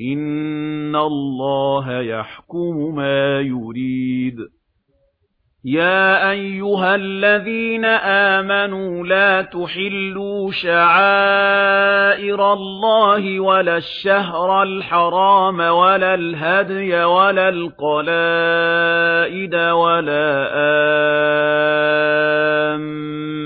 إِنَّ اللَّهَ يَحْكُمُ مَا يُرِيدُ. يَا أَيُّهَا الَّذِينَ آمَنُوا لَا تُحِلُّوا شَعَائِرَ اللَّهِ وَلَا الشَّهْرَ الْحَرَامَ وَلَا الْهَدْيَ وَلَا الْقَلَائِدَ وَلَا امن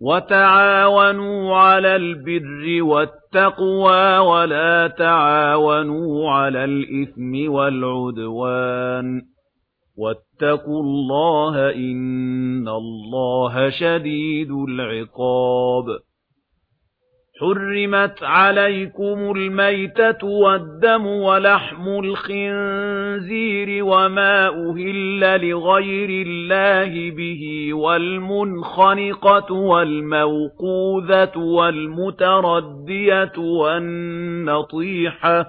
وَتَعَاوَنُوا عَلَى الْبِرِّ وَالتَّقْوَى وَلَا تَعَاوَنُوا عَلَى الْإِثْمِ وَالْعُدْوَانِ وَاتَّقُوا اللَّهَ إِنَّ اللَّهَ شَدِيدُ الْعِقَابِ حُرِّمَتْ عَلَيْكُمُ الْمَيْتَةُ وَالدَّمُ وَلَحْمُ الْخِنْزِيرِ وَمَا أُهِلَّ لِغَيْرِ اللَّهِ بِهِ وَالْمُنْخَنِقَةُ وَالْمَوْقُوذَةُ وَالْمُتَرَدِّيَةُ وَالنَّطِيحَةُ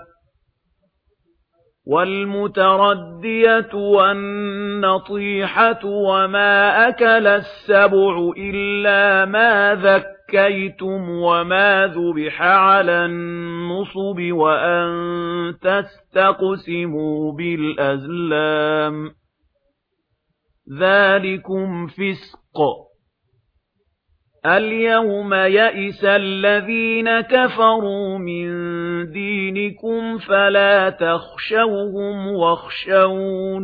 وَالْمُتَرَدِّيَةُ وَالنَّطِيحَةُ وَمَا أَكَلَ السَّبُعُ إِلَّا مَا ذكر زَكَّيْتُمْ وَمَا ذُبِحَ عَلَى النُّصُبِ وَأَن تَسْتَقْسِمُوا بِالْأَزْلَامِ ذَلِكُمْ فِسْقٌ الْيَوْمَ يَئِسَ الَّذِينَ كَفَرُوا مِن دِينِكُمْ فَلَا تَخْشَوْهُمْ وَاخْشَوْنِ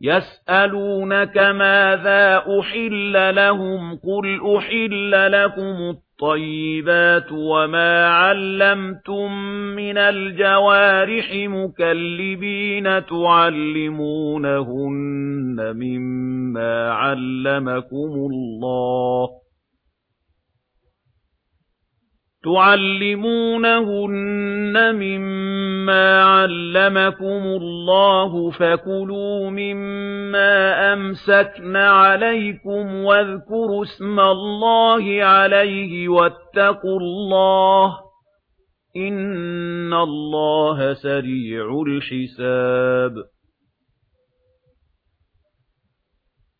يَسْأَلُونَكَ مَاذَا أُحِلَّ لَهُمْ قُلْ أُحِلَّ لَكُمُ الطَّيِّبَاتُ وَمَا عَلَّمْتُم مِّنَ الْجَوَارِحِ مُكَلِّبِينَ تُعَلِّمُونَهُنَّ مِمَّا عَلَّمَكُمُ اللَّهُ تُعَلِّمُونَهُنَّ مِمَّا عَلَّمَكُمُ اللَّهُ فَكُلُوا مِمَّا أَمْسَكْنَ عَلَيْكُمْ وَاذْكُرُوا اسْمَ اللَّهِ عَلَيْهِ وَاتَّقُوا اللَّهَ إِنَّ اللَّهَ سَرِيعُ الْحِسَابِ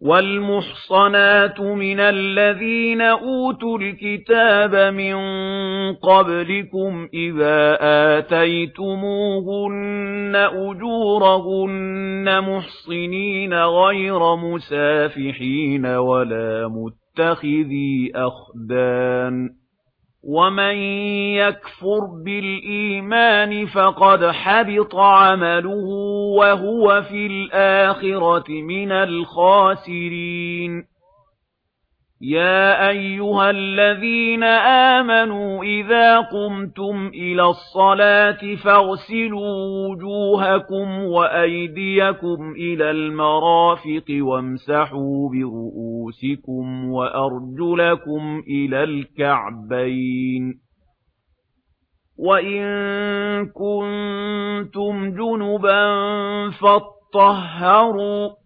وَالْمُحْصَنَاتُ مِنَ الَّذِينَ أُوتُوا الْكِتَابَ مِن قَبْلِكُمْ إِذَا آتَيْتُمُوهُنَّ أُجُورَهُنَّ مُحْصِنِينَ غَيْرَ مُسَافِحِينَ وَلَا مُتَّخِذِي أَخْدَانٍ وَمَن يَكْفُرْ بِالْإِيمَانِ فَقَدْ حَبِطَ عَمَلُهُ وَهُوَ فِي الْآخِرَةِ مِنَ الْخَاسِرِينَ يَا أَيُّهَا الَّذِينَ آمَنُوا إِذَا قُمْتُمْ إِلَى الصَّلَاةِ فَاغْسِلُوا وُجُوهَكُمْ وَأَيْدِيَكُمْ إِلَى الْمَرَافِقِ وَامْسَحُوا برؤوسكم وَأَرْجُلَكُمْ إِلَى الْكَعْبَيْنِ وَإِن كُنتُمْ جُنُبًا فَاطَّهَّرُوا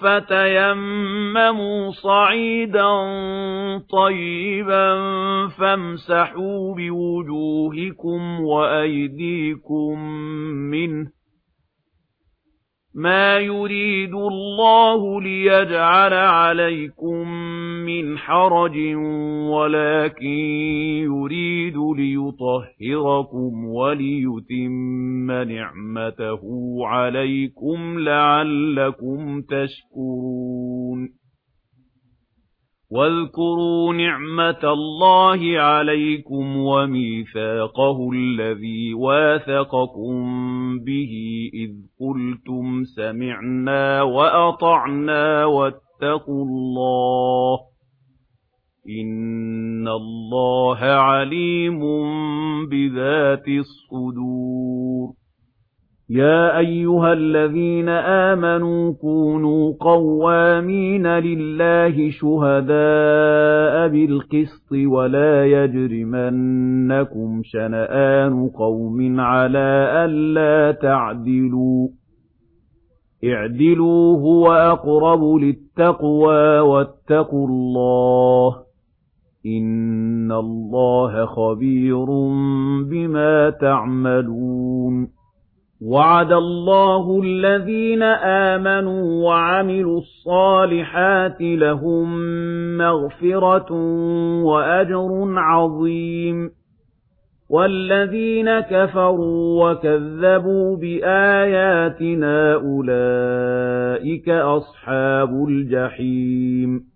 فَتَيَمَّمُوا صَعِيدًا طَيِّبًا فَامْسَحُوا بِوُجُوهِكُمْ وَأَيْدِيكُمْ مِنْهُ مَا يُرِيدُ اللَّهُ لِيَجْعَلَ عَلَيْكُمْ مِنْ حَرَجٍ وَلَكِنْ يُرِيدُ لِيُطَهِّرَكُمْ وَلِيُتِمَّ نِعْمَتَهُ عَلَيْكُمْ لَعَلَّكُمْ تَشْكُرُونَ. وَاذْكُرُوا نِعْمَةَ اللَّهِ عَلَيْكُمْ وَمِيثَاقَهُ الَّذِي وَاثَقَكُمْ بِهِ إِذْ قُلْتُمْ سَمِعْنَا وَأَطَعْنَا وَاتَّقُوا اللَّهَ إِنَّ اللَّهَ عَلِيمٌ بِذَاتِ الصُّدُورِ يَا أَيُّهَا الَّذِينَ آمَنُوا كُونُوا قَوَّامِينَ لِلَّهِ شُهَدَاءَ بِالْقِسْطِ وَلَا يَجْرِمَنَّكُمْ شَنَآنُ قَوْمٍ عَلَى أَلَّا تَعْدِلُوا اعْدِلُوا هُوَ أَقْرَبُ لِلتَّقْوَى وَاتَّقُوا اللَّهَ إِنَّ اللَّهَ خَبِيرٌ بِمَا تَعْمَلُونَ وَعَدَ اللَّهُ الَّذِينَ آمَنُوا وَعَمِلُوا الصَّالِحَاتِ لَهُم مَّغْفِرَةٌ وَأَجْرٌ عَظِيمٌ وَالَّذِينَ كَفَرُوا وَكَذَّبُوا بِآيَاتِنَا أُولَئِكَ أَصْحَابُ الْجَحِيمِ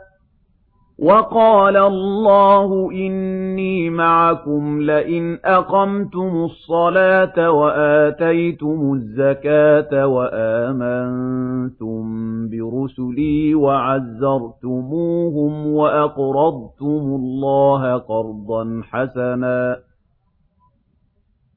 وَقَالَ اللَّهُ إِنِّي مَعَكُمْ لَئِنْ أَقَمْتُمُ الصَّلَاةَ وَآتَيْتُمُ الزَّكَاةَ وَآمَنْتُمْ بِرُسُلِي وَعَزَّرْتُمُوهُمْ وَأَقْرَضْتُمُ اللَّهَ قَرْضًا حَسَنًا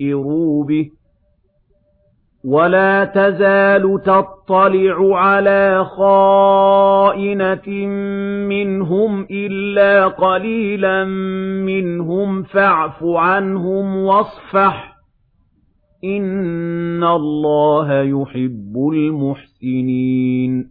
ذُكِّرُوا بِهِ ولا تزال تطلع على خائنة منهم إلا قليلا منهم فاعف عنهم واصفح إن الله يحب المحسنين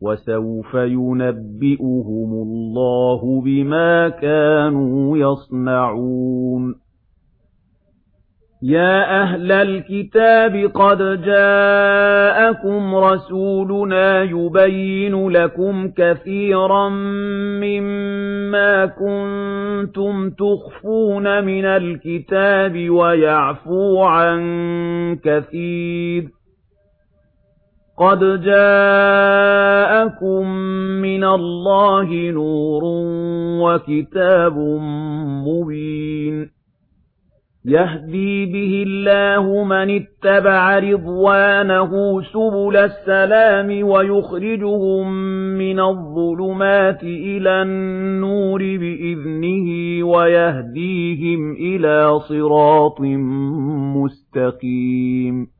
وَسَوْفَ يُنَبِّئُهُمُ اللَّهُ بِمَا كَانُوا يَصْنَعُونَ. يَا أَهْلَ الْكِتَابِ قَدْ جَاءَكُمْ رَسُولُنَا يُبَيِّنُ لَكُمْ كَثِيرًا مِّمَّا كُنتُمْ تُخْفُونَ مِنَ الْكِتَابِ وَيَعْفُو عَن كَثِيرٍ قَدْ جَاءَكُمْ مِنَ اللَّهِ نُورٌ وَكِتَابٌ مُبِينٌ يَهْدِي بِهِ اللَّهُ مَنِ اتَّبَعَ رِضْوَانَهُ سُبُلَ السَّلَامِ وَيُخْرِجُهُم مِّنَ الظُّلُمَاتِ إِلَى النُّورِ بِإِذْنِهِ وَيَهْدِيهِمْ إِلَى صِرَاطٍ مُّسْتَقِيمٍ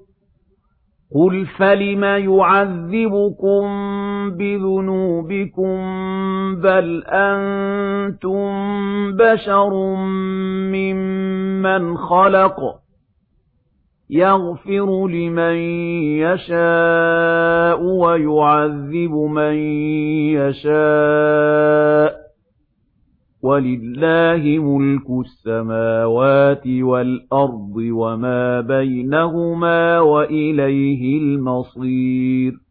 قُلْ فَلِمَ يُعَذِّبُكُم بِذُنُوبِكُم بَلْ أَنتُم بَشَرٌ مِّمَّنْ خَلَقَ يَغْفِرُ لِمَن يَشَاءُ وَيُعَذِّبُ مَن يَشَاءُ وَلِلَّهِ مُلْكُ السَّمَاوَاتِ وَالْأَرْضِ وَمَا بَيْنَهُمَا وَإِلَيْهِ الْمَصِيرُ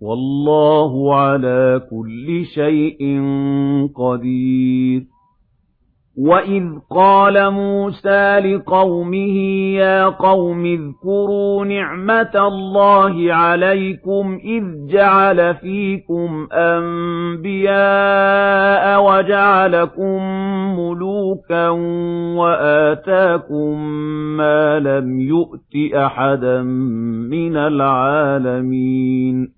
وَاللَّهُ عَلَى كُلِّ شَيْءٍ قَدِيرٌ وَإِذْ قَالَ مُوسَى لِقَوْمِهِ يَا قَوْمِ اذْكُرُوا نِعْمَةَ اللَّهِ عَلَيْكُمْ إِذْ جَعَلَ فِيكُمْ أَنْبِيَاءَ وَجَعَلَكُمْ مُلُوكًا وَآتَاكُمْ مَا لَمْ يُؤْتِ أَحَدًا مِنَ الْعَالَمِينَ۔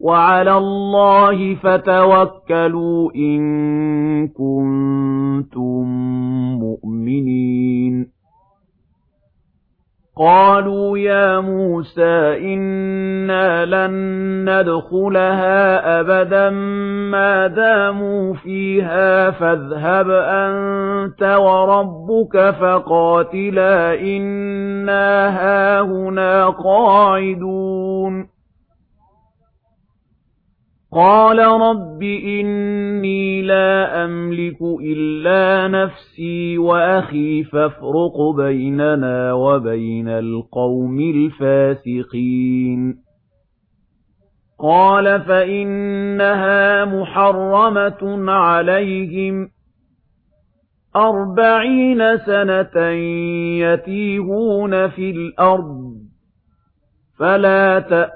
وَعَلَى اللَّهِ فَتَوَكَّلُوا إِن كُنتُم مُّؤْمِنِينَ. قَالُوا يَا مُوسَى إِنَّا لَن نَّدْخُلَهَا أَبَدًا مَا دَامُوا فِيهَا فَاذْهَبْ أَنتَ وَرَبُّكَ فَقَاتِلَا إِنَّا هَاهُنَا قَاعِدُونَ. قَالَ رَبِّ إِنِّي لَا أَمْلِكُ إِلَّا نَفْسِي وَأَخِي فَافْرُقْ بَيْنَنَا وَبَيْنَ الْقَوْمِ الْفَاسِقِينَ قَالَ فَإِنَّهَا مُحَرَّمَةٌ عَلَيْهِمْ أَرْبَعِينَ سَنَةً يَتِيهُونَ فِي الْأَرْضِ فَلَا تَأْمَنُوا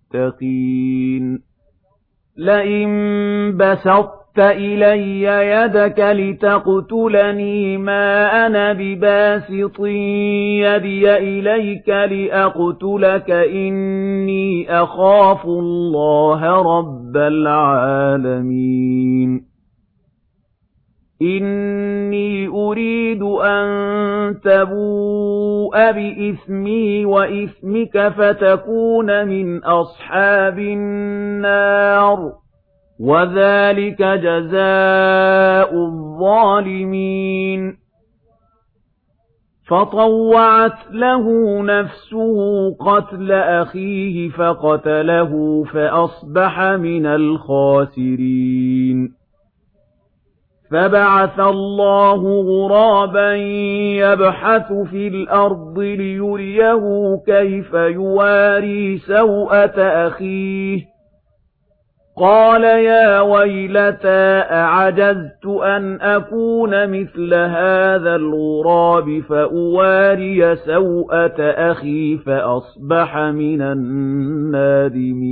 لِّلْمُتَّقِينَ. لَئِن بَسَطتَ إِلَيَّ يَدَكَ لِتَقْتُلَنِي مَا أَنَا بِبَاسِطٍ يَدِي إِلَيْكَ لِأَقْتُلَكَ إِنِّي أَخَافُ اللَّهَ رَبَّ الْعَالَمِينَ. إِنِّي أُرِيدُ أَن تَبُوءَ بِإِثْمِي وَإِثْمِكَ فَتَكُونَ مِنْ أَصْحَابِ النَّارِ وَذَلِكَ جَزَاءُ الظَّالِمِينَ فَطَوَّعَتْ لَهُ نَفْسُهُ قَتْلَ أَخِيهِ فَقَتَلَهُ فَأَصْبَحَ مِنَ الْخَاسِرِينَ فَبَعَثَ اللَّهُ غُرَابًا يَبْحَثُ فِي الْأَرْضِ لِيُرِيَهُ كَيْفَ يُوَارِي سَوْءَةَ أَخِيهِ قَالَ يَا وَيْلَتَى أَعَجَزْتُ أَنْ أَكُونَ مِثْلَ هَذَا الْغُرَابِ فَأُوَارِيَ سَوْءَةَ أَخِي فَأَصْبَحَ مِنَ النَّادِمِينَ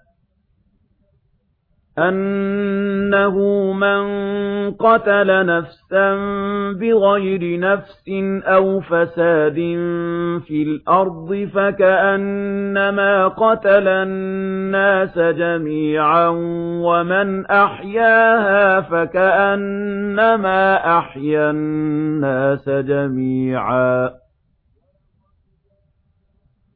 أَنَّهُ مَن قَتَلَ نَفْسًا بِغَيْرِ نَفْسٍ أَوْ فَسَادٍ فِي الْأَرْضِ فَكَأَنَّمَا قَتَلَ النَّاسَ جَمِيعًا وَمَن أَحْيَاهَا فَكَأَنَّمَا أَحْيَا النَّاسَ جَمِيعًا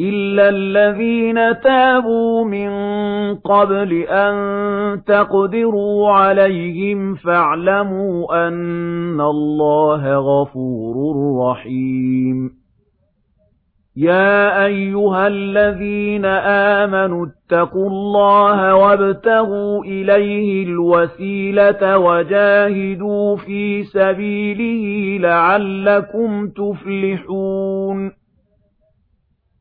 إِلَّا الَّذِينَ تَابُوا مِن قَبْلِ أَن تَقْدِرُوا عَلَيْهِمْ فَاعْلَمُوا أَنَّ اللَّهَ غَفُورٌ رَّحِيمٌ يَا أَيُّهَا الَّذِينَ آمَنُوا اتَّقُوا اللَّهَ وَابْتَغُوا إِلَيْهِ الْوَسِيلَةَ وَجَاهِدُوا فِي سَبِيلِهِ لَعَلَّكُمْ تُفْلِحُونَ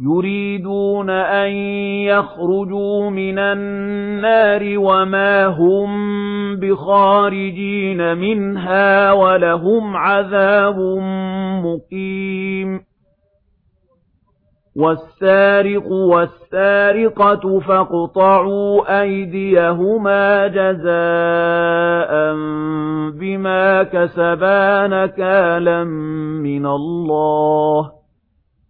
يُرِيدُونَ أَن يَخْرُجُوا مِنَ النَّارِ وَمَا هُم بِخَارِجِينَ مِنْهَا وَلَهُمْ عَذَابٌ مُقِيمٌ. وَالسَّارِقُ وَالسَّارِقَةُ فَاقْطَعُوا أَيْدِيَهُمَا جَزَاءً بِمَا كسبان كالا مِنَ اللَّهِ.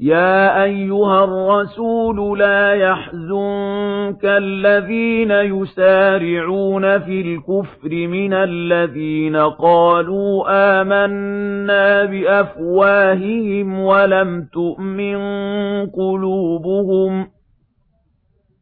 يَا أَيُّهَا الرَّسُولُ لَا يَحْزُنكَ الَّذِينَ يُسَارِعُونَ فِي الْكُفْرِ مِنَ الَّذِينَ قَالُوا آمَنَّا بِأَفْوَاهِهِمْ وَلَمْ تُؤْمِنْ قُلُوبُهُمْ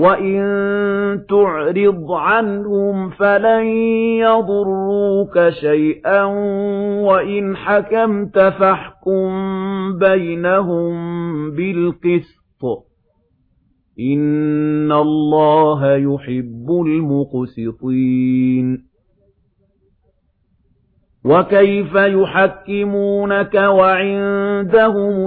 وَإِن تُعْرِضْ عَنْهُمْ فَلَن يَضُرُّوكَ شَيْئًا وَإِن حَكَمْتَ فَاحْكُم بَيْنَهُم بِالْقِسْطِ إِنَّ اللَّهَ يُحِبُّ الْمُقْسِطِينَ وَكَيْفَ يُحَكِّمُونَكَ وَعِندَهُمُ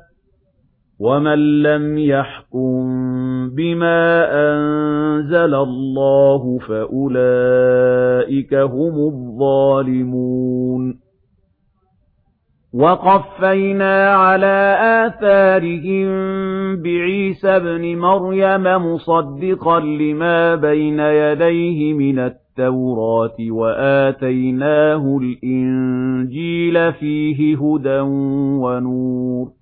وَمَن لَّمْ يَحْكُم بِمَا أَنزَلَ اللَّهُ فَأُولَٰئِكَ هُمُ الظَّالِمُونَ وَقَفَّيْنَا عَلَىٰ آثَارِهِم بِعِيسَى ابْنِ مَرْيَمَ مُصَدِّقًا لِّمَا بَيْنَ يَدَيْهِ مِنَ التَّوْرَاةِ وَآتَيْنَاهُ الْإِنجِيلَ فِيهِ هُدًى وَنُورٌ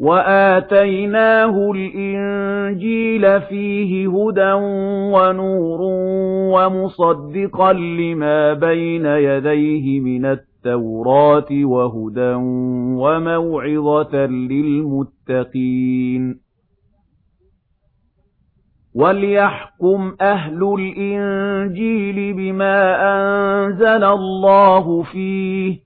وَآتَيْنَاهُ الْإِنجِيلَ فِيهِ هُدًى وَنُورٌ وَمُصَدِّقًا لِّمَا بَيْنَ يَدَيْهِ مِنَ التَّوْرَاةِ وَهُدًى وَمَوْعِظَةً لِّلْمُتَّقِينَ وَلْيَحْكُمْ أَهْلُ الْإِنجِيلِ بِمَا أَنزَلَ اللَّهُ فِيهِ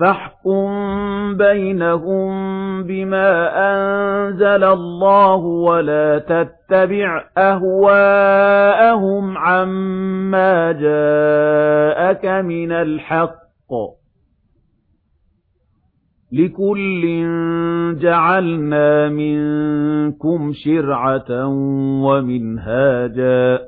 فَاحْكُم بَيْنَهُم بِمَا أَنزَلَ اللَّهُ وَلَا تَتَّبِعْ أَهْوَاءَهُمْ عَمَّا جَاءَكَ مِنَ الْحَقِّ لِكُلٍّ جَعَلْنَا مِنكُمْ شِرْعَةً وَمِنْهَاجًا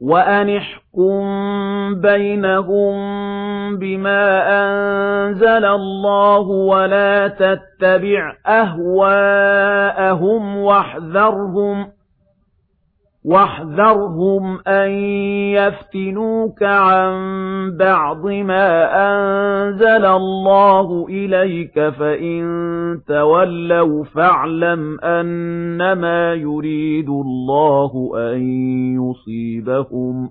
وَأَنِ احْكُم بَيْنَهُم بِمَا أَنزَلَ اللَّهُ وَلَا تَتَّبِعْ أَهْوَاءَهُمْ وَاحْذَرْهُمْ وَاحْذَرْهُمْ أَن يَفْتِنُوكَ عَن بَعْضِ مَا أَنزَلَ اللَّهُ إِلَيْكَ فَإِن تَوَلَّوْا فَاعْلَمْ أَنَّمَا يُرِيدُ اللَّهُ أَن يُصِيبَهُم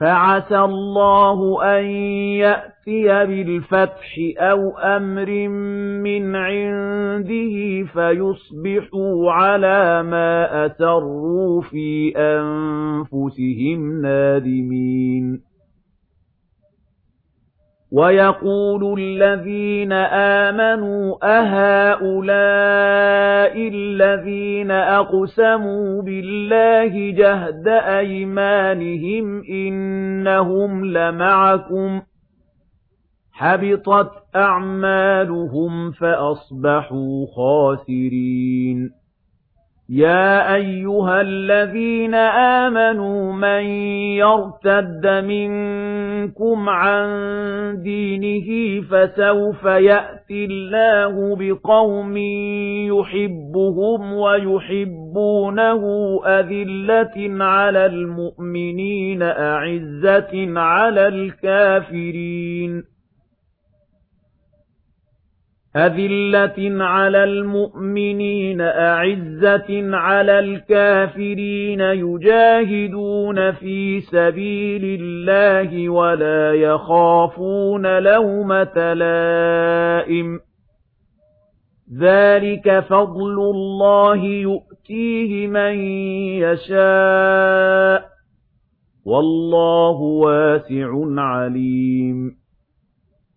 فَعَسَى اللَّهُ أَن يَأْتِيَ بِالْفَتْحِ أَوْ أَمْرٍ مِّنْ عِندِهِ فَيُصْبِحُوا عَلَى مَا أَسَرُّوا فِي أَنفُسِهِمْ نَادِمِينَ وَيَقُولُ الَّذِينَ آمَنُوا أَهَؤُلَاءِ الَّذِينَ أَقْسَمُوا بِاللَّهِ جَهْدَ أَيْمَانِهِمْ إِنَّهُمْ لَمَعَكُمْ حَبِطَتْ أَعْمَالُهُمْ فَأَصْبَحُوا خَاسِرِينَ يَا أَيُّهَا الَّذِينَ آمَنُوا مَن يَرْتَدَّ مِنكُمْ عَن دِينِهِ فَسَوْفَ يَأْتِي اللَّهُ بِقَوْمٍ يُحِبُّهُمْ وَيُحِبُّونَهُ أَذِلَّةٍ عَلَى الْمُؤْمِنِينَ أَعِزَّةٍ عَلَى الْكَافِرِينَ أَذِلَّةٍ عَلَى الْمُؤْمِنِينَ أَعِزَّةٍ عَلَى الْكَافِرِينَ يُجَاهِدُونَ فِي سَبِيلِ اللَّهِ وَلَا يَخَافُونَ لَوْمَةَ لَائِمٍ ذَلِكَ فَضْلُ اللَّهِ يُؤْتِيهِ مَن يَشَاءُ وَاللَّهُ وَاسِعٌ عَلِيمٌ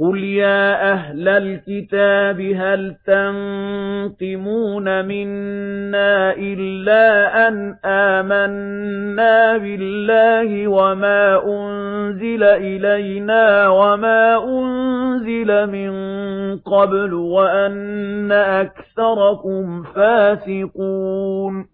قُلْ يَا أَهْلَ الْكِتَابِ هَلْ تَنقِمُونَ مِنَّا إِلَّا أَن آمَنَّا بِاللَّهِ وَمَا أُنزِلَ إِلَيْنَا وَمَا أُنزِلَ مِن قَبْلُ وَأَنَّ أَكْثَرَكُمْ فَاسِقُونَ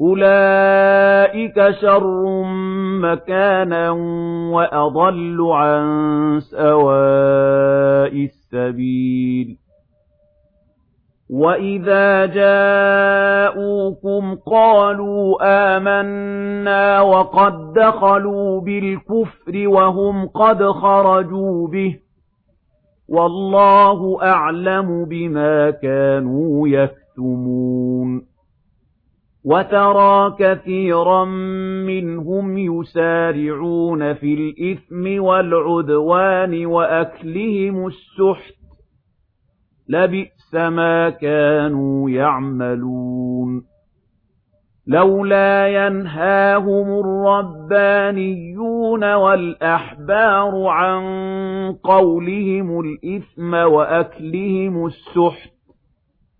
أُولَئِكَ شَرٌّ مَّكَانًا وَأَضَلُّ عَن سَوَاءِ السَّبِيلِ وَإِذَا جَاءُوكُمْ قَالُوا آمَنَّا وَقَد دَّخَلُوا بِالْكُفْرِ وَهُمْ قَدْ خَرَجُوا بِهِ وَاللَّهُ أَعْلَمُ بِمَا كَانُوا يَكْتُمُونَ وَتَرَى كَثِيرًا مِّنْهُمْ يُسَارِعُونَ فِي الْإِثْمِ وَالْعُدْوَانِ وَأَكْلِهِمُ السُّحْتَ لَبِئْسَ مَا كَانُوا يَعْمَلُونَ لَوْلَا يَنْهَاهُمُ الرَّبَّانِيُّونَ وَالْأَحْبَارُ عَن قَوْلِهِمُ الْإِثْمَ وَأَكْلِهِمُ السُّحْتَ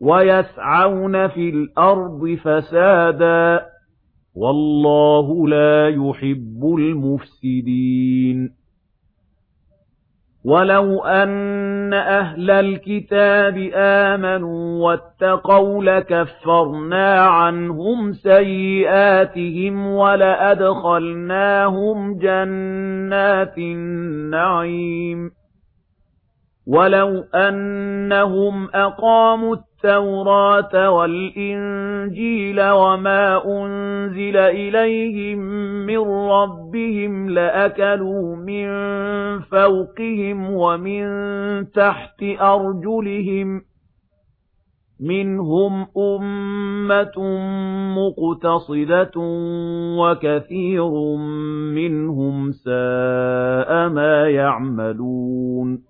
وَيَسْعَوْنَ فِي الْأَرْضِ فَسَادًا وَاللَّهُ لَا يُحِبُّ الْمُفْسِدِينَ وَلَوْ أَنَّ أَهْلَ الْكِتَابِ آمَنُوا وَاتَّقَوْا لَكَفَّرْنَا عَنْهُمْ سَيِّئَاتِهِمْ وَلَأَدْخَلْنَاهُمْ جَنَّاتِ النَّعِيمِ وَلَوْ أَنَّهُمْ أَقَامُوا التَّوْرَاةَ وَالْإِنْجِيلَ وَمَا أُنْزِلَ إِلَيْهِمْ مِنْ رَبِّهِمْ لَأَكَلُوا مِنْ فَوْقِهِمْ وَمِنْ تَحْتِ أَرْجُلِهِمْ مِنْهُمْ أُمَّةٌ مُقْتَصِدَةٌ وَكَثِيرٌ مِنْهُمْ سَاءَ مَا يَعْمَلُونَ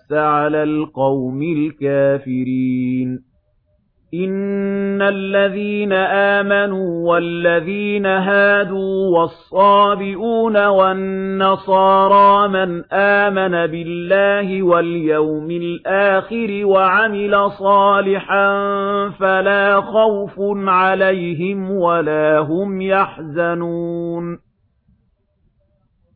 لَّسْتَ عَلَى الْقَوْمِ الْكَافِرِينَ إِنَّ الَّذِينَ آمَنُوا وَالَّذِينَ هَادُوا وَالصَّابِئُونَ وَالنَّصَارَىٰ مَنْ آمَنَ بِاللَّهِ وَالْيَوْمِ الْآخِرِ وَعَمِلَ صَالِحًا فَلَا خَوْفٌ عَلَيْهِمْ وَلَا هُمْ يَحْزَنُونَ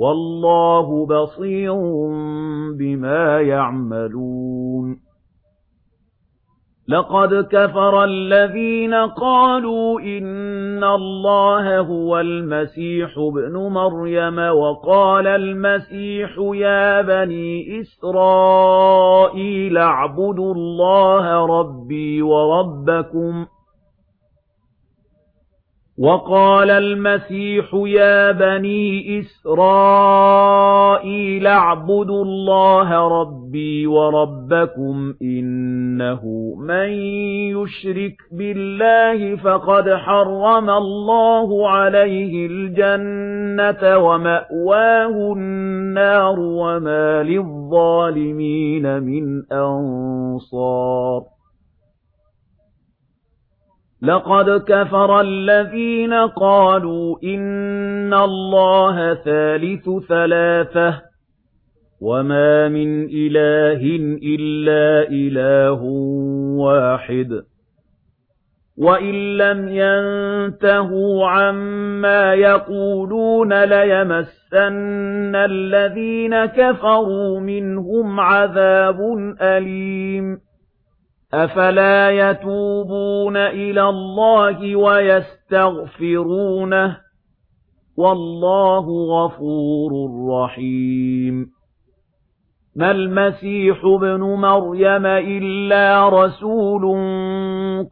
وَاللَّهُ بَصِيرٌ بِمَا يَعْمَلُونَ. لَقَدْ كَفَرَ الَّذِينَ قَالُوا إِنَّ اللَّهَ هُوَ الْمَسِيحُ ابْنُ مَرْيَمَ وَقَالَ الْمَسِيحُ يَا بَنِي إِسْرَائِيلَ اعْبُدُوا اللَّهَ رَبِّي وَرَبَّكُمْ ۖ وَقَالَ الْمَسِيحُ يَا بَنِي إِسْرَائِيلَ اعْبُدُوا اللَّهَ رَبِّي وَرَبَّكُمْ إِنَّهُ مَن يُشْرِكْ بِاللَّهِ فَقَدْ حَرَّمَ اللَّهُ عَلَيْهِ الْجَنَّةَ وَمَأْوَاهُ النَّارُ وَمَا لِلظَّالِمِينَ مِنْ أَنصَارٍ لَقَدْ كَفَرَ الَّذِينَ قَالُوا إِنَّ اللَّهَ ثَالِثُ ثَلَاثَةٍ وَمَا مِنْ إِلَٰهٍ إِلَّا إِلَٰهٌ وَاحِدٌ وَإِن لَّمْ يَنْتَهُوا عَمَّا يَقُولُونَ لَيَمَسَّنَّ الَّذِينَ كَفَرُوا مِنْهُمْ عَذَابٌ أَلِيمٌ أَفَلَا يَتُوبُونَ إِلَى اللَّهِ وَيَسْتَغْفِرُونَهُ وَاللَّهُ غَفُورٌ رَّحِيمٌ مَا الْمَسِيحُ ابْنُ مَرْيَمَ إِلَّا رَسُولٌ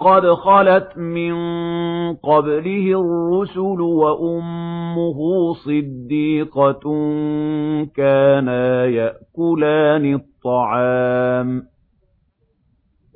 قَدْ خَلَتْ مِن قَبْلِهِ الرُّسُلُ وَأُمُّهُ صِدِّيقَةٌ كَانَا يَأْكُلَانِ الطَّعَامَ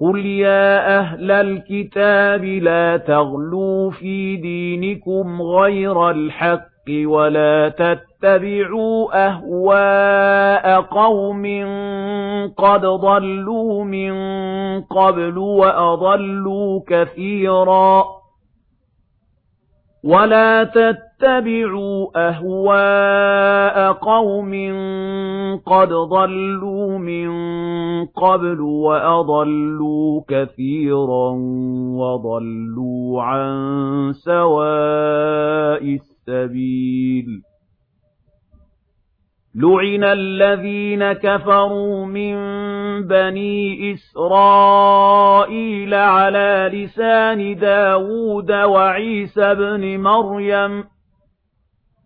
قُلْ يَا أَهْلَ الْكِتَابِ لَا تَغْلُوا فِي دِينِكُمْ غَيْرَ الْحَقِّ وَلَا تَتَّبِعُوا أَهْوَاءَ قَوْمٍ قَدْ ضَلُّوا مِن قَبْلُ وَأَضَلُّوا كَثِيرًا وَلَا تَتَّبِعُوا تَتَّبِعُوا أَهْوَاءَ قَوْمٍ قَدْ ضَلُّوا مِن قَبْلُ وَأَضَلُّوا كَثِيرًا وَضَلُّوا عَن سَوَاءِ السَّبِيلِ. لُعِنَ الَّذِينَ كَفَرُوا مِن بَنِي إِسْرَائِيلَ عَلَى لِسَانِ دَاوُودَ وَعِيسَى ابْنِ مَرْيَمَ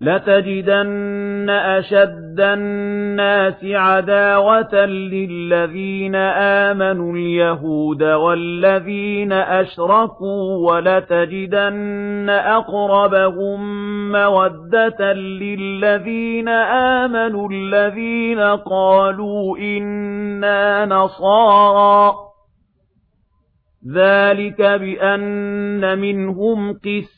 لَتَجِدَنَّ أَشَدَّ النَّاسِ عَدَاوَةً لِّلَّذِينَ آمَنُوا الْيَهُودَ وَالَّذِينَ أَشْرَكُوا وَلَتَجِدَنَّ أَقْرَبَهُم مَّوَدَّةً لِّلَّذِينَ آمَنُوا الَّذِينَ قَالُوا إِنَّا نَصَارَىٰ ذَٰلِكَ بِأَنَّ مِنْهُمْ قِسْطَةً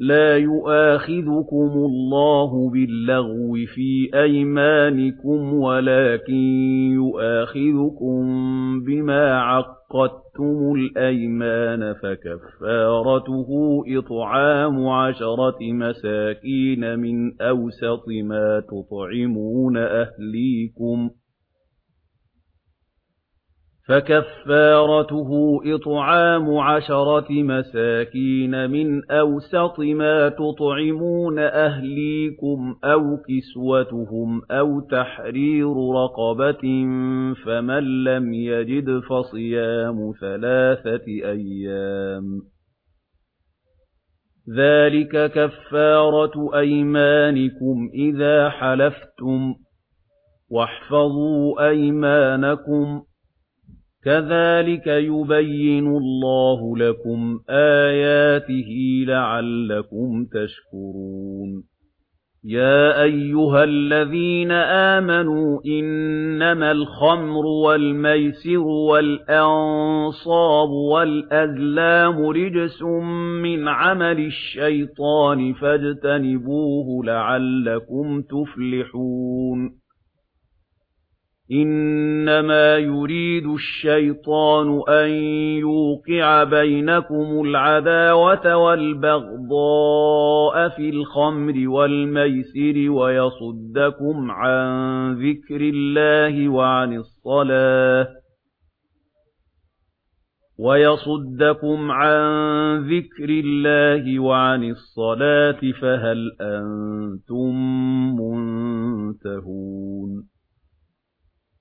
لَا يُؤَاخِذُكُمُ اللَّهُ بِاللَّغْوِ فِي أَيْمَانِكُمْ وَلَٰكِن يُؤَاخِذُكُم بِمَا عَقَّدتُّمُ الْأَيْمَانَ فَكَفَّارَتُهُ إِطْعَامُ عَشَرَةِ مَسَاكِينَ مِنْ أَوْسَطِ مَا تُطْعِمُونَ أَهْلِيكُمْ ۖ فَكَفَّارَتُهُ إِطْعَامُ عَشَرَةِ مَسَاكِينَ مِنْ أَوْسَطِ مَا تُطْعِمُونَ أَهْلِيكُمْ أَوْ كِسْوَتُهُمْ أَوْ تَحْرِيرُ رَقَبَةٍ فَمَن لَّمْ يَجِدْ فَصِيَامُ ثَلَاثَةِ أَيَّامٍ ذَلِكَ كَفَّارَةُ أَيْمَانِكُمْ إِذَا حَلَفْتُمْ وَاحْفَظُوا أَيْمَانَكُمْ كَذَلِكَ يُبَيِّنُ اللَّهُ لَكُمْ آيَاتِهِ لَعَلَّكُمْ تَشْكُرُونَ يَا أَيُّهَا الَّذِينَ آمَنُوا إِنَّمَا الْخَمْرُ وَالْمَيْسِرُ وَالْأَنصَابُ وَالْأَزْلَامُ رِجْسٌ مِّنْ عَمَلِ الشَّيْطَانِ فَاجْتَنِبُوهُ لَعَلَّكُمْ تُفْلِحُونَ إِنَّمَا يُرِيدُ الشَّيْطَانُ أَن يُوقِعَ بَيْنَكُمُ الْعَدَاوَةَ وَالْبَغْضَاءَ فِي الْخَمْرِ وَالْمَيْسِرِ وَيَصُدَّكُمْ عَن ذِكْرِ اللَّهِ وَعَنِ الصَّلَاةِ وَيَصُدَّكُمْ عَن ذِكْرِ اللَّهِ وَعَنِ الصَّلَاةِ فَهَلْ أَنتُم مُّنتَهُونَ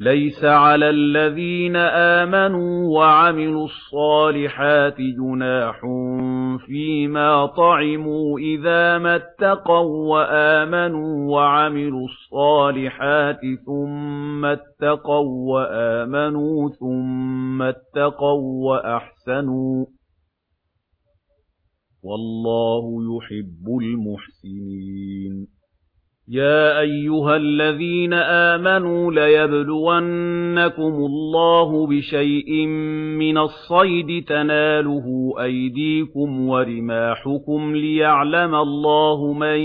لَيْسَ عَلَى الَّذِينَ آمَنُوا وَعَمِلُوا الصَّالِحَاتِ جُنَاحٌ فِيمَا طَعِمُوا إِذَا مَا اتَّقَوا وَآمَنُوا وَعَمِلُوا الصَّالِحَاتِ ثُمَّ اتَّقَوا وَآمَنُوا ثُمَّ اتَّقَوا وَأَحْسَنُوا وَاللَّهُ يُحِبُّ الْمُحْسِنِينَ يَا أَيُّهَا الَّذِينَ آمَنُوا لَيَبْلُوَنَّكُمُ اللَّهُ بِشَيْءٍ مِّنَ الصَّيْدِ تَنَالُهُ أَيْدِيكُمْ وَرِمَاحُكُمْ لِيَعْلَمَ اللَّهُ مَن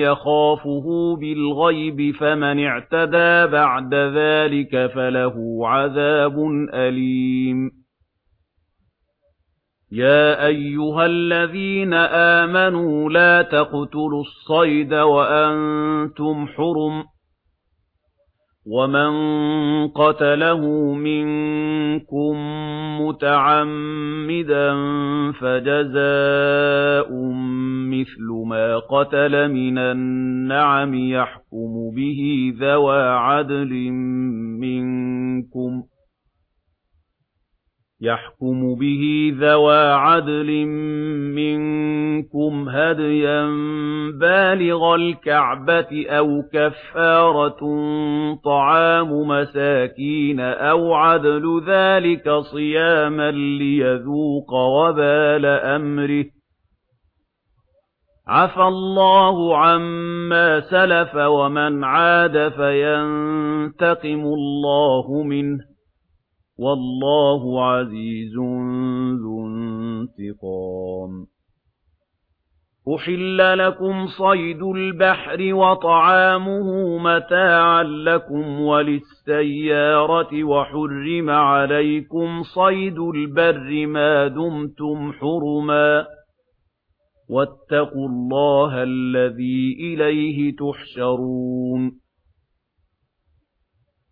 يَخَافُهُ بِالْغَيْبِ فَمَنِ اعْتَدَىٰ بَعْدَ ذَٰلِكَ فَلَهُ عَذَابٌ أَلِيمٌ يَا أَيُّهَا الَّذِينَ آمَنُوا لَا تَقْتُلُوا الصَّيْدَ وَأَنْتُمْ حُرُمٌ وَمَنْ قَتَلَهُ مِنْكُمْ مُتَعَمِّدًا فَجَزَاءٌ مِثْلُ مَا قَتَلَ مِنَ النَّعَمِ يَحْكُمُ بِهِ ذو عَدْلٍ مِنْكُمْ يَحْكُمُ بِهِ ذَوَا عَدْلٍ مِّنكُمْ هَدْيًا بَالِغَ الْكَعْبَةِ أَوْ كَفَّارَةٌ طَعَامُ مَسَاكِينَ أَوْ عَدْلُ ذَلِكَ صِيَامًا لِّيَذُوقَ وَبَالَ أَمْرِهِ ۗ. عفى اللَّهُ عَمَّا سَلَفَ ۖ وَمَنْ عَادَ فَيَنتَقِمُ اللَّهُ مِنْهُ. وَاللَّهُ عَزِيزٌ ذُو انتِقَامٍ. أُحِلَّ لَكُمْ صَيْدُ الْبَحْرِ وَطَعَامُهُ مَتَاعًا لَّكُمْ وَلِلسَّيَّارَةِ وَحُرِّمَ عَلَيْكُمْ صَيْدُ الْبَرِّ مَا دُمْتُمْ حُرُمًا. وَاتَّقُوا اللَّهَ الَّذِي إِلَيْهِ تُحْشَرُونَ.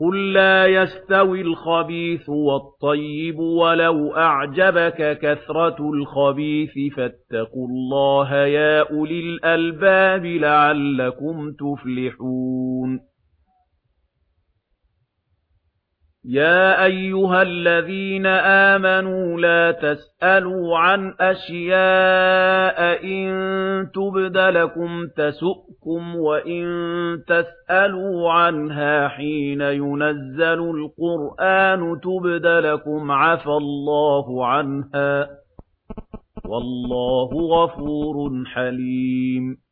قُل لَّا يَسْتَوِي الْخَبِيثُ وَالطَّيِّبُ وَلَوْ أَعْجَبَكَ كَثْرَةُ الْخَبِيثِ فَاتَّقُوا اللَّهَ يَا أُولِي الْأَلْبَابِ لَعَلَّكُمْ تُفْلِحُونَ يَا أَيُّهَا الَّذِينَ آمَنُوا لَا تَسْأَلُوا عَن أَشْيَاءَ إِن تُبْدَ لَكُمْ تَسُؤْكُمْ وَإِن تَسْأَلُوا عَنْهَا حِينَ يُنَزَّلُ الْقُرْآنُ تُبْدَ لَكُمْ عَفَا اللَّهُ عَنْهَا وَاللَّهُ غَفُورٌ حَلِيمٌ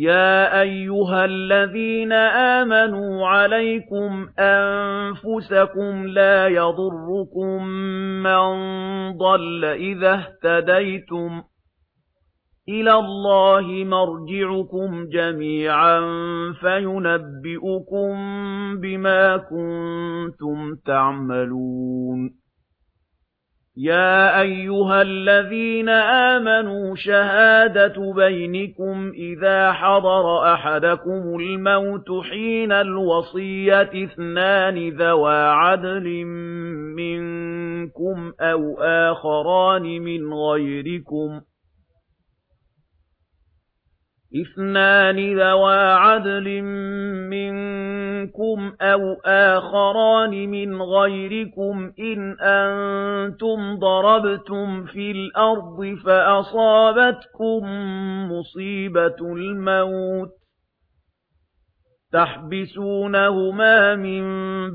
يَا أَيُّهَا الَّذِينَ آمَنُوا عَلَيْكُمْ أَنفُسَكُمْ لَا يَضُرُّكُم مَّن ضَلَّ إِذَا اهْتَدَيْتُمْ إِلَى اللَّهِ مَرْجِعُكُمْ جَمِيعًا فَيُنَبِّئُكُم بِمَا كُنتُمْ تَعْمَلُونَ يَا أَيُّهَا الَّذِينَ آمَنُوا شَهَادَةُ بَيْنِكُمْ إِذَا حَضَرَ أَحَدَكُمُ الْمَوْتُ حِينَ الْوَصِيَّةِ اثْنَانِ ذَوَا عَدْلٍ مِّنكُمْ أَوْ آخَرَانِ مِنْ غَيْرِكُمْ ۖ اثنان ذوى عدل منكم أو آخران من غيركم إن أنتم ضربتم في الأرض فأصابتكم مصيبة الموت تَحْبِسُونَهُمَا مِن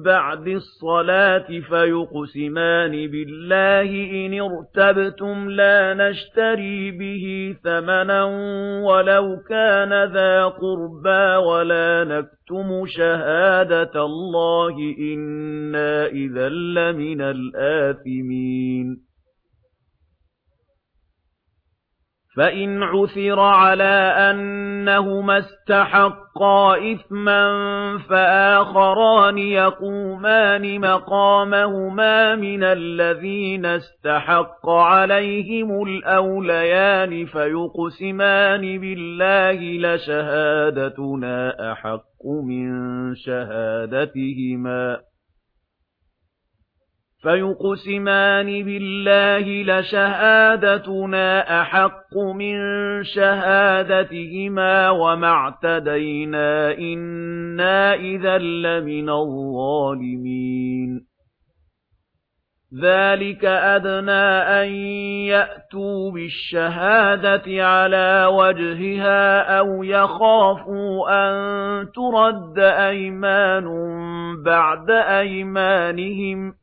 بَعْدِ الصَّلَاةِ فَيُقْسِمَانِ بِاللَّهِ إِنِ ارْتَبْتُمْ لَا نَشْتَرِي بِهِ ثَمَنًا وَلَوْ كَانَ ذَا قُرْبَىٰ وَلَا نَكْتُمُ شَهَادَةَ اللَّهِ إِنَّا إِذًا لَّمِنَ الْآثِمِينَ فَإِنْ عُثِرَ عَلَى أَنَّهُمَا اسْتَحَقَّا إِثْمًا فَآخَرَانِ يَقُومَانِ مَقَامَهُمَا مِنَ الَّذِينَ اسْتَحَقَّ عَلَيْهِمُ الْأَوْلَيَانِ فَيُقْسِمَانِ بِاللَّهِ لَشَهَادَتُنَا أَحَقُّ مِنْ شَهَادَتِهِمَا فَيُقْسِمَانِ بِاللَّهِ لَشَهَادَتُنَا أَحَقُّ مِن شَهَادَتِهِمَا وَمَا اعْتَدَيْنَا إِنَّا إِذًا لَّمِنَ الظَّالِمِينَ ذَلِكَ أَدْنَى أَن يَأْتُوا بِالشَّهَادَةِ عَلَى وَجْهِهَا أَوْ يَخَافُوا أَن تُرَدَّ أَيْمَانٌ بَعْدَ أَيْمَانِهِمْ ۗ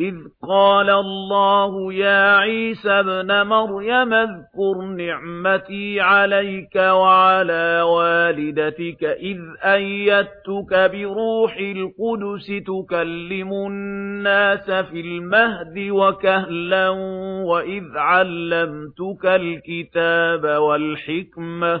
إِذْ قَالَ اللَّهُ يَا عِيسَى ابْنَ مَرْيَمَ اذْكُرْ نِعْمَتِي عَلَيْكَ وَعَلَى وَالِدَتِكَ إِذْ أَيَّدتُّكَ بِرُوحِ الْقُدُسِ تُكَلِّمُ النَّاسَ فِي الْمَهْدِ وَكَهْلًا وَإِذْ عَلَّمْتُكَ الْكِتَابَ وَالْحِكْمَةَ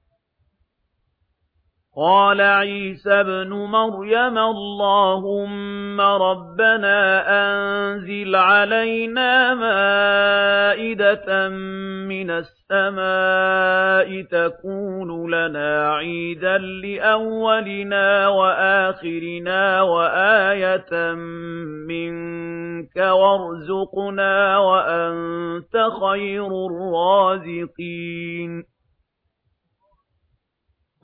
قَالَ عِيسَى ابْنُ مَرْيَمَ اللَّهُمَّ رَبَّنَا أَنزِلْ عَلَيْنَا مَائِدَةً مِّنَ السَّمَاءِ تَكُونُ لَنَا عِيدًا لِّأَوَّلِنَا وَآخِرِنَا وَآيَةً مِّنكَ وَارْزُقْنَا وَأَنتَ خَيْرُ الرَّازِقِينَ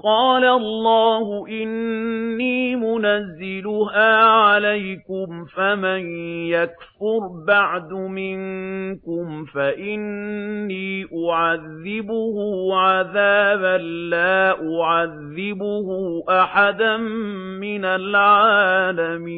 قَالَ اللَّهُ إِنِّي مُنَزِّلُهَا عَلَيْكُمْ فَمَن يَكْفُرْ بَعْدُ مِنكُمْ فَإِنِّي أُعَذِّبُهُ عَذَابًا لَّا أُعَذِّبُهُ أَحَدًا مِّنَ الْعَالَمِينَ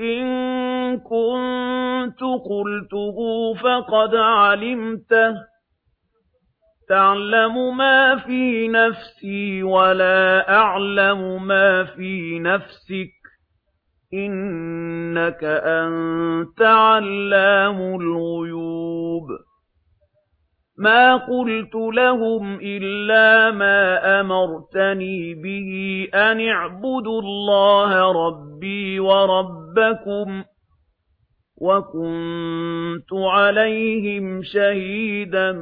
إِن كُنتُ قُلْتُهُ فَقَدْ عَلِمْتَهُ تَعْلَمُ مَا فِي نَفْسِي وَلَا أَعْلَمُ مَا فِي نَفْسِكَ إِنَّكَ أَنتَ عَلَّامُ الْغُيُوبِ مَا قُلْتُ لَهُمْ إِلَّا مَا أَمَرْتَنِي بِهِ أَنِ اعْبُدُوا اللَّهَ رَبِّي وَرَبَّكُمْ وَكُنْتُ عَلَيْهِمْ شَهِيدًا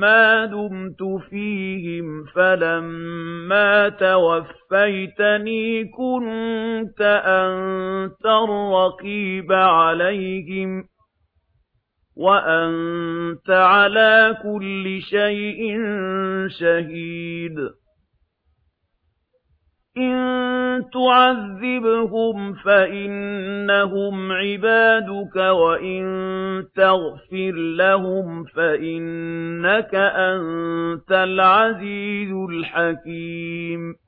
مَا دُمْتُ فِيهِمْ فَلَمَّا تَوَفَّيْتَنِي كُنْتَ أَنْتَ الرَّقِيبَ عَلَيْهِمْ وَأَنتَ عَلَىٰ كُلِّ شَيْءٍ شَهِيدٌ. إِن تُعَذِّبْهُمْ فَإِنَّهُمْ عِبَادُكَ وَإِن تَغْفِرْ لَهُمْ فَإِنَّكَ أَنتَ الْعَزِيزُ الْحَكِيمُ.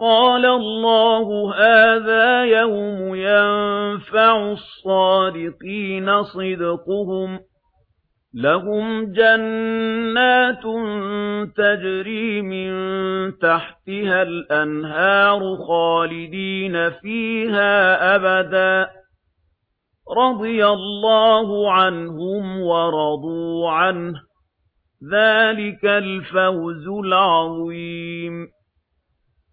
قَالَ اللَّهُ هَٰذَا يَوْمُ يَنفَعُ الصَّادِقِينَ صِدْقُهُمْ ۚ لَهُمْ جَنَّاتٌ تَجْرِي مِن تَحْتِهَا الْأَنْهَارُ خَالِدِينَ فِيهَا أَبَدًا ۚ رَّضِيَ اللَّهُ عَنْهُمْ وَرَضُوا عَنْهُ ۚ ذَٰلِكَ الْفَوْزُ الْعَظِيمُ